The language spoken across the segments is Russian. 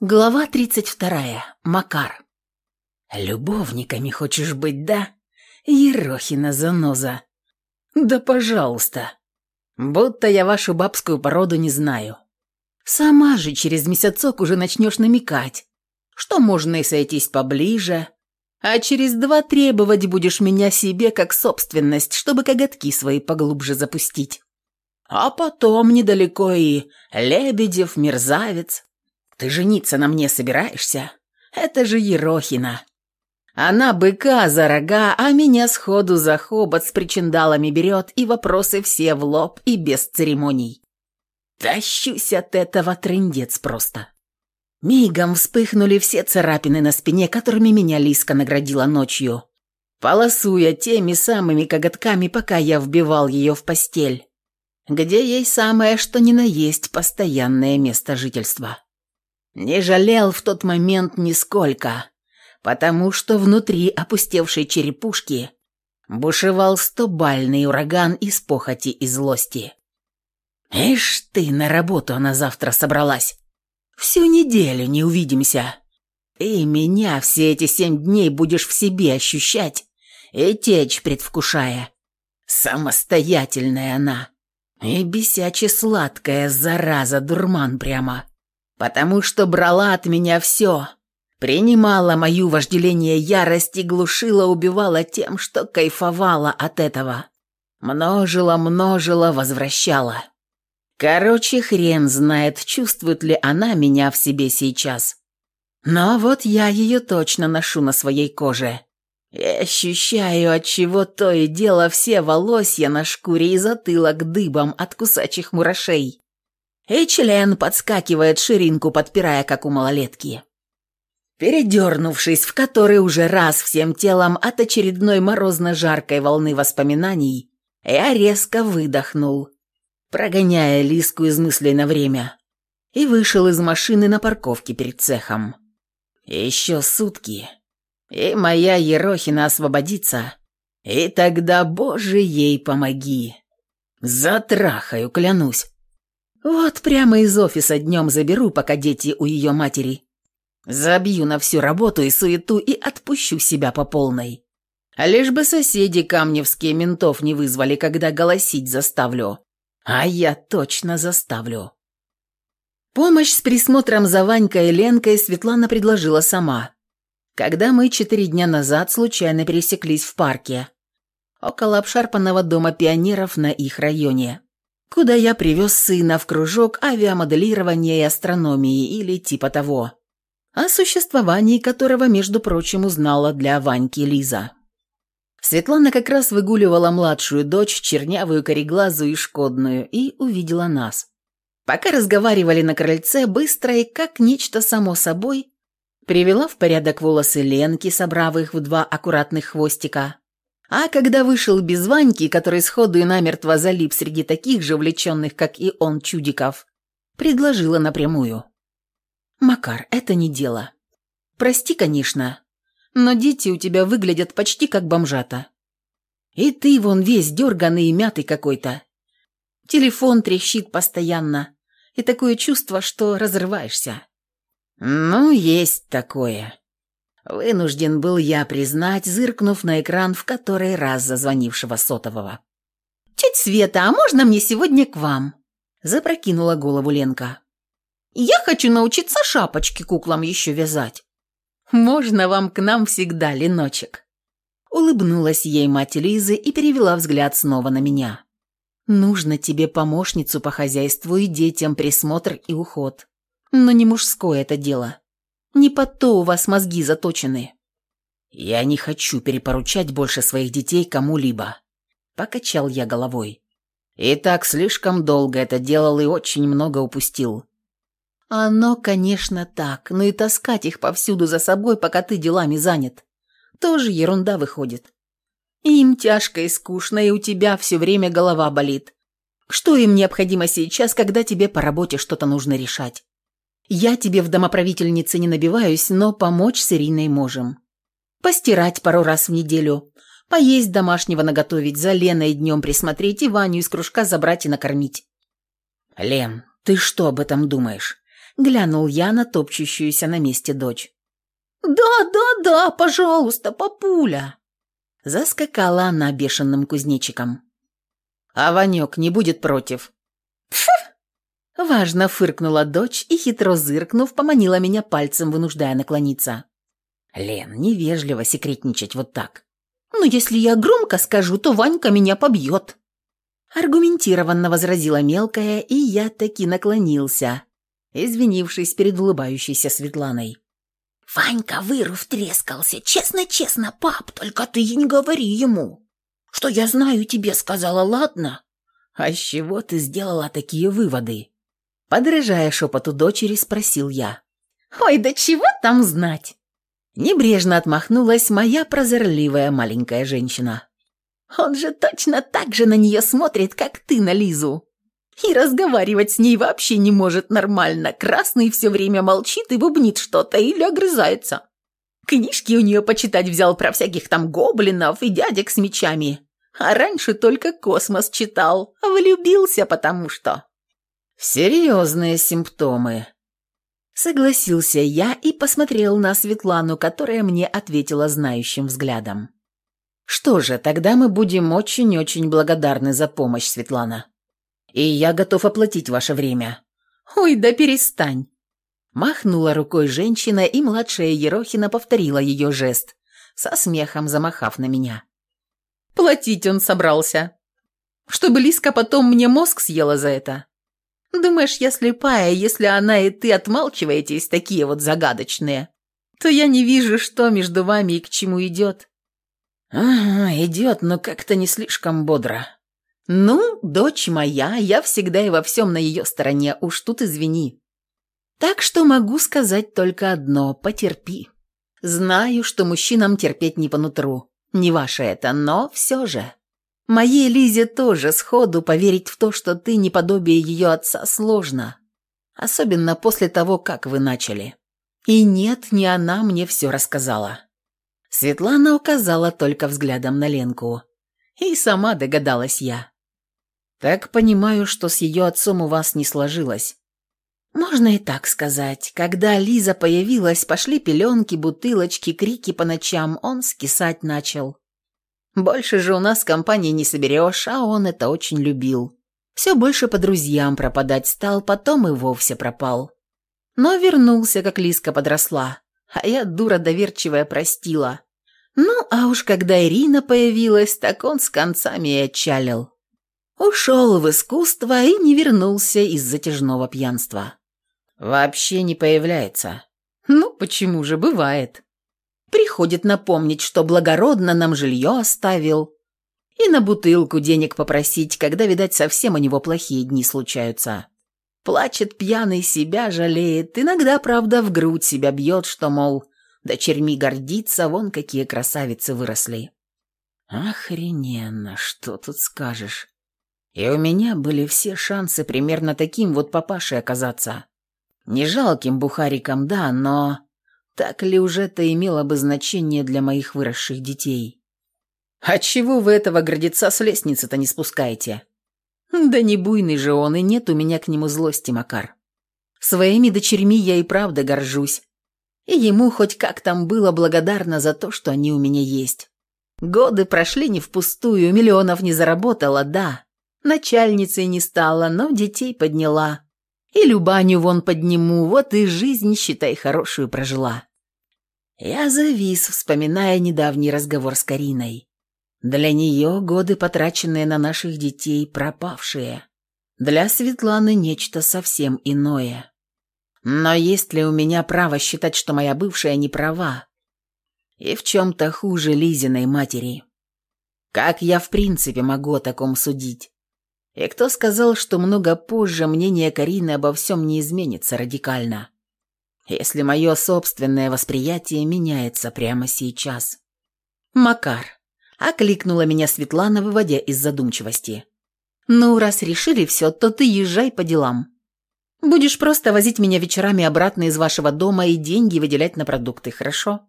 Глава 32. Макар. «Любовниками хочешь быть, да? Ерохина заноза. Да пожалуйста. Будто я вашу бабскую породу не знаю. Сама же через месяцок уже начнешь намекать, что можно и сойтись поближе, а через два требовать будешь меня себе как собственность, чтобы коготки свои поглубже запустить. А потом недалеко и Лебедев, мерзавец, ты жениться на мне собираешься? Это же Ерохина. Она быка за рога, а меня сходу за хобот с причиндалами берет и вопросы все в лоб и без церемоний. Тащусь от этого трындец просто. Мигом вспыхнули все царапины на спине, которыми меня Лиска наградила ночью, полосуя теми самыми коготками, пока я вбивал ее в постель, где ей самое что ни на есть постоянное место жительства. Не жалел в тот момент нисколько, потому что внутри опустевшей черепушки бушевал стобальный ураган из похоти и злости. «Ишь ты, на работу она завтра собралась. Всю неделю не увидимся. И меня все эти семь дней будешь в себе ощущать и течь предвкушая. Самостоятельная она. И бесяче сладкая, зараза, дурман прямо потому что брала от меня все, принимала мою вожделение ярость и глушила, убивала тем, что кайфовала от этого. Множила, множила, возвращала. Короче, хрен знает, чувствует ли она меня в себе сейчас. Но вот я ее точно ношу на своей коже. И ощущаю, от чего то и дело все волосья на шкуре и затылок дыбом от кусачих мурашей и член подскакивает ширинку, подпирая, как у малолетки. Передернувшись в который уже раз всем телом от очередной морозно-жаркой волны воспоминаний, я резко выдохнул, прогоняя Лиску из мыслей на время, и вышел из машины на парковке перед цехом. Еще сутки, и моя Ерохина освободится, и тогда, Боже, ей помоги. Затрахаю, клянусь. Вот прямо из офиса днем заберу, пока дети у ее матери. Забью на всю работу и суету и отпущу себя по полной. Лишь бы соседи камневские ментов не вызвали, когда голосить заставлю. А я точно заставлю. Помощь с присмотром за Ванькой и Ленкой Светлана предложила сама. Когда мы четыре дня назад случайно пересеклись в парке, около обшарпанного дома пионеров на их районе куда я привез сына в кружок авиамоделирования и астрономии или типа того, о существовании которого, между прочим, узнала для Ваньки Лиза. Светлана как раз выгуливала младшую дочь, чернявую, кореглазую и шкодную, и увидела нас. Пока разговаривали на крыльце, быстро и как нечто само собой, привела в порядок волосы Ленки, собрав их в два аккуратных хвостика, а когда вышел без Ваньки, который сходу и намертво залип среди таких же увлеченных, как и он, чудиков, предложила напрямую. «Макар, это не дело. Прости, конечно, но дети у тебя выглядят почти как бомжата. И ты вон весь дерганый и мятый какой-то. Телефон трещит постоянно, и такое чувство, что разрываешься». «Ну, есть такое», Вынужден был я признать, зыркнув на экран в который раз зазвонившего сотового. «Тетя Света, а можно мне сегодня к вам?» Запрокинула голову Ленка. «Я хочу научиться шапочки куклам еще вязать». «Можно вам к нам всегда, Леночек?» Улыбнулась ей мать Лизы и перевела взгляд снова на меня. «Нужно тебе помощницу по хозяйству и детям, присмотр и уход. Но не мужское это дело. Не под то у вас мозги заточены». «Я не хочу перепоручать больше своих детей кому-либо», — покачал я головой. «И так слишком долго это делал и очень много упустил». «Оно, конечно, так, но и таскать их повсюду за собой, пока ты делами занят, тоже ерунда выходит. Им тяжко и скучно, и у тебя все время голова болит. Что им необходимо сейчас, когда тебе по работе что-то нужно решать? Я тебе в домоправительнице не набиваюсь, но помочь с Ириной можем. Постирать пару раз в неделю, поесть домашнего наготовить, за Леной днем присмотреть и Ваню из кружка забрать и накормить. Лен, ты что об этом думаешь? Глянул я на топчущуюся на месте дочь. «Да, да, да, пожалуйста, папуля!» Заскакала она бешеным кузнечиком. «А Ванек не будет против?» «Пф!» Важно фыркнула дочь и, хитро зыркнув, поманила меня пальцем, вынуждая наклониться. «Лен, невежливо секретничать вот так». «Но если я громко скажу, то Ванька меня побьет». Аргументированно возразила мелкая, и я таки наклонился, извинившись перед улыбающейся Светланой. «Ванька выру втрескался, честно-честно, пап, только ты не говори ему, что я знаю тебе сказала, ладно?» «А с чего ты сделала такие выводы?» Подражая шепоту дочери, спросил я. «Ой, да чего там знать?» Небрежно отмахнулась моя прозорливая маленькая женщина. «Он же точно так же на нее смотрит, как ты на Лизу. И разговаривать с ней вообще не может нормально. Красный все время молчит и бубнит что-то или огрызается. Книжки у нее почитать взял про всяких там гоблинов и дядек с мечами. А раньше только космос читал. Влюбился потому что. Серьезные симптомы. Согласился я и посмотрел на Светлану, которая мне ответила знающим взглядом. Что же, тогда мы будем очень-очень благодарны за помощь, Светлана. И я готов оплатить ваше время». «Ой, да перестань!» Махнула рукой женщина, и младшая Ерохина повторила ее жест, со смехом замахав на меня. «Платить он собрался. Чтобы Лиска потом мне мозг съела за это. Думаешь, я слепая, если она и ты отмалчиваетесь, такие вот загадочные, то я не вижу, что между вами и к чему идет». «Ага, идет, но как-то не слишком бодро», «Ну, дочь моя, я всегда и во всем на ее стороне, уж тут извини. Так что могу сказать только одно – потерпи. Знаю, что мужчинам терпеть не по нутру. Не ваше это, но все же. Моей Лизе тоже сходу поверить в то, что ты не подобие ее отца, сложно. Особенно после того, как вы начали. И нет, не она мне все рассказала». Светлана указала только взглядом на Ленку. И сама догадалась я. Так понимаю, что с ее отцом у вас не сложилось. Можно и так сказать. Когда Лиза появилась, пошли пеленки, бутылочки, крики по ночам, он скисать начал. Больше же у нас компании не соберешь, а он это очень любил. Все больше по друзьям пропадать стал, потом и вовсе пропал. Но вернулся, как Лизка подросла, а я, дура доверчивая, простила. Ну, а уж когда Ирина появилась, так он с концами и отчалил. Ушел в искусство и не вернулся из затяжного пьянства. Вообще не появляется. Ну, почему же, бывает. Приходит напомнить, что благородно нам жилье оставил. И на бутылку денег попросить, когда, видать, совсем у него плохие дни случаются. Плачет пьяный, себя жалеет, иногда, правда, в грудь себя бьет, что, мол, дочерьми гордится, вон какие красавицы выросли. Охрененно, что тут скажешь. И у меня были все шансы примерно таким вот папашей оказаться. Не жалким бухариком, да, но так ли уже это имело бы значение для моих выросших детей? А чего вы этого гордеца с лестницы-то не спускаете? Да не буйный же он, и нет у меня к нему злости, Макар. Своими дочерьми я и правда горжусь. И ему хоть как там было благодарна за то, что они у меня есть. Годы прошли не впустую, миллионов не заработала, да, Начальницей не стала, но детей подняла. И Любаню вон подниму, вот и жизнь, считай, хорошую прожила. Я завис, вспоминая недавний разговор с Кариной. Для нее годы, потраченные на наших детей, пропавшие. Для Светланы нечто совсем иное. Но есть ли у меня право считать, что моя бывшая не права? И в чем-то хуже Лизиной матери. Как я в принципе могу о таком судить? И кто сказал, что много позже мнение Карины обо всем не изменится радикально, если мое собственное восприятие меняется прямо сейчас? «Макар», — окликнула меня Светлана, выводя из задумчивости. «Ну, раз решили все, то ты езжай по делам. Будешь просто возить меня вечерами обратно из вашего дома и деньги выделять на продукты, хорошо?»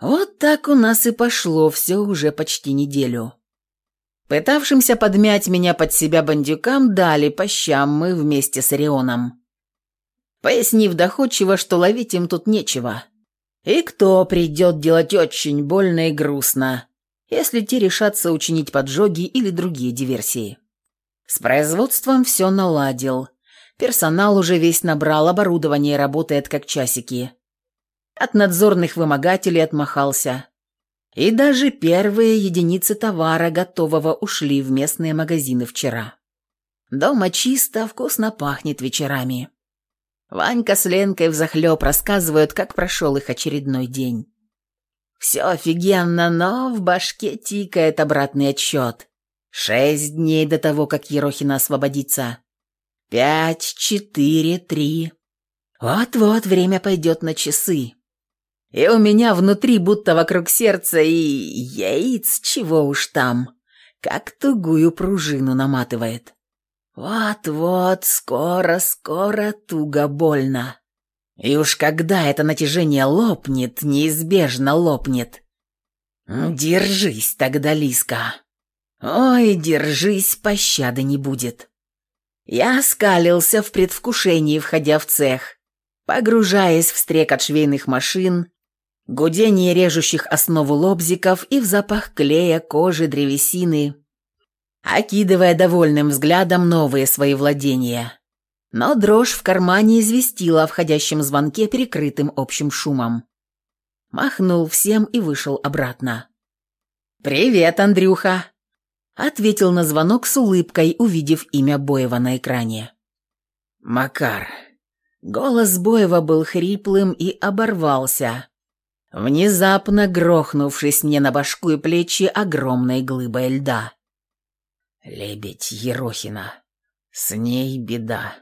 Вот так у нас и пошло все уже почти неделю. Пытавшимся подмять меня под себя бандюкам дали по щам мы вместе с Орионом. Пояснив доходчиво, что ловить им тут нечего. И кто придет делать очень больно и грустно, если те решатся учинить поджоги или другие диверсии. С производством все наладил. Персонал уже весь набрал, оборудование работает как часики. От надзорных вымогателей отмахался. И даже первые единицы товара готового ушли в местные магазины вчера. Дома чисто, вкусно пахнет вечерами. Ванька с Ленкой взахлеб рассказывают, как прошел их очередной день. Все офигенно, но в башке тикает обратный отсчет. Шесть дней до того, как Ерохина освободится. Пять, четыре, три. Вот-вот время пойдет на часы. И у меня внутри будто вокруг сердца и яиц, чего уж там, как тугую пружину наматывает. Вот-вот, скоро-скоро туго больно. И уж когда это натяжение лопнет, неизбежно лопнет. Держись тогда, Лиска. Ой, держись, пощады не будет. Я скалился в предвкушении, входя в цех, погружаясь в стрекот швейных машин, гудение режущих основу лобзиков и в запах клея, кожи, древесины, окидывая довольным взглядом новые свои владения. Но дрожь в кармане известила о входящем звонке, перекрытым общим шумом. Махнул всем и вышел обратно. «Привет, Андрюха!» Ответил на звонок с улыбкой, увидев имя Боева на экране. «Макар». Голос Боева был хриплым и оборвался, внезапно грохнувшись мне на башку и плечи огромной глыбой льда. Лебедь Ерохина. С ней беда.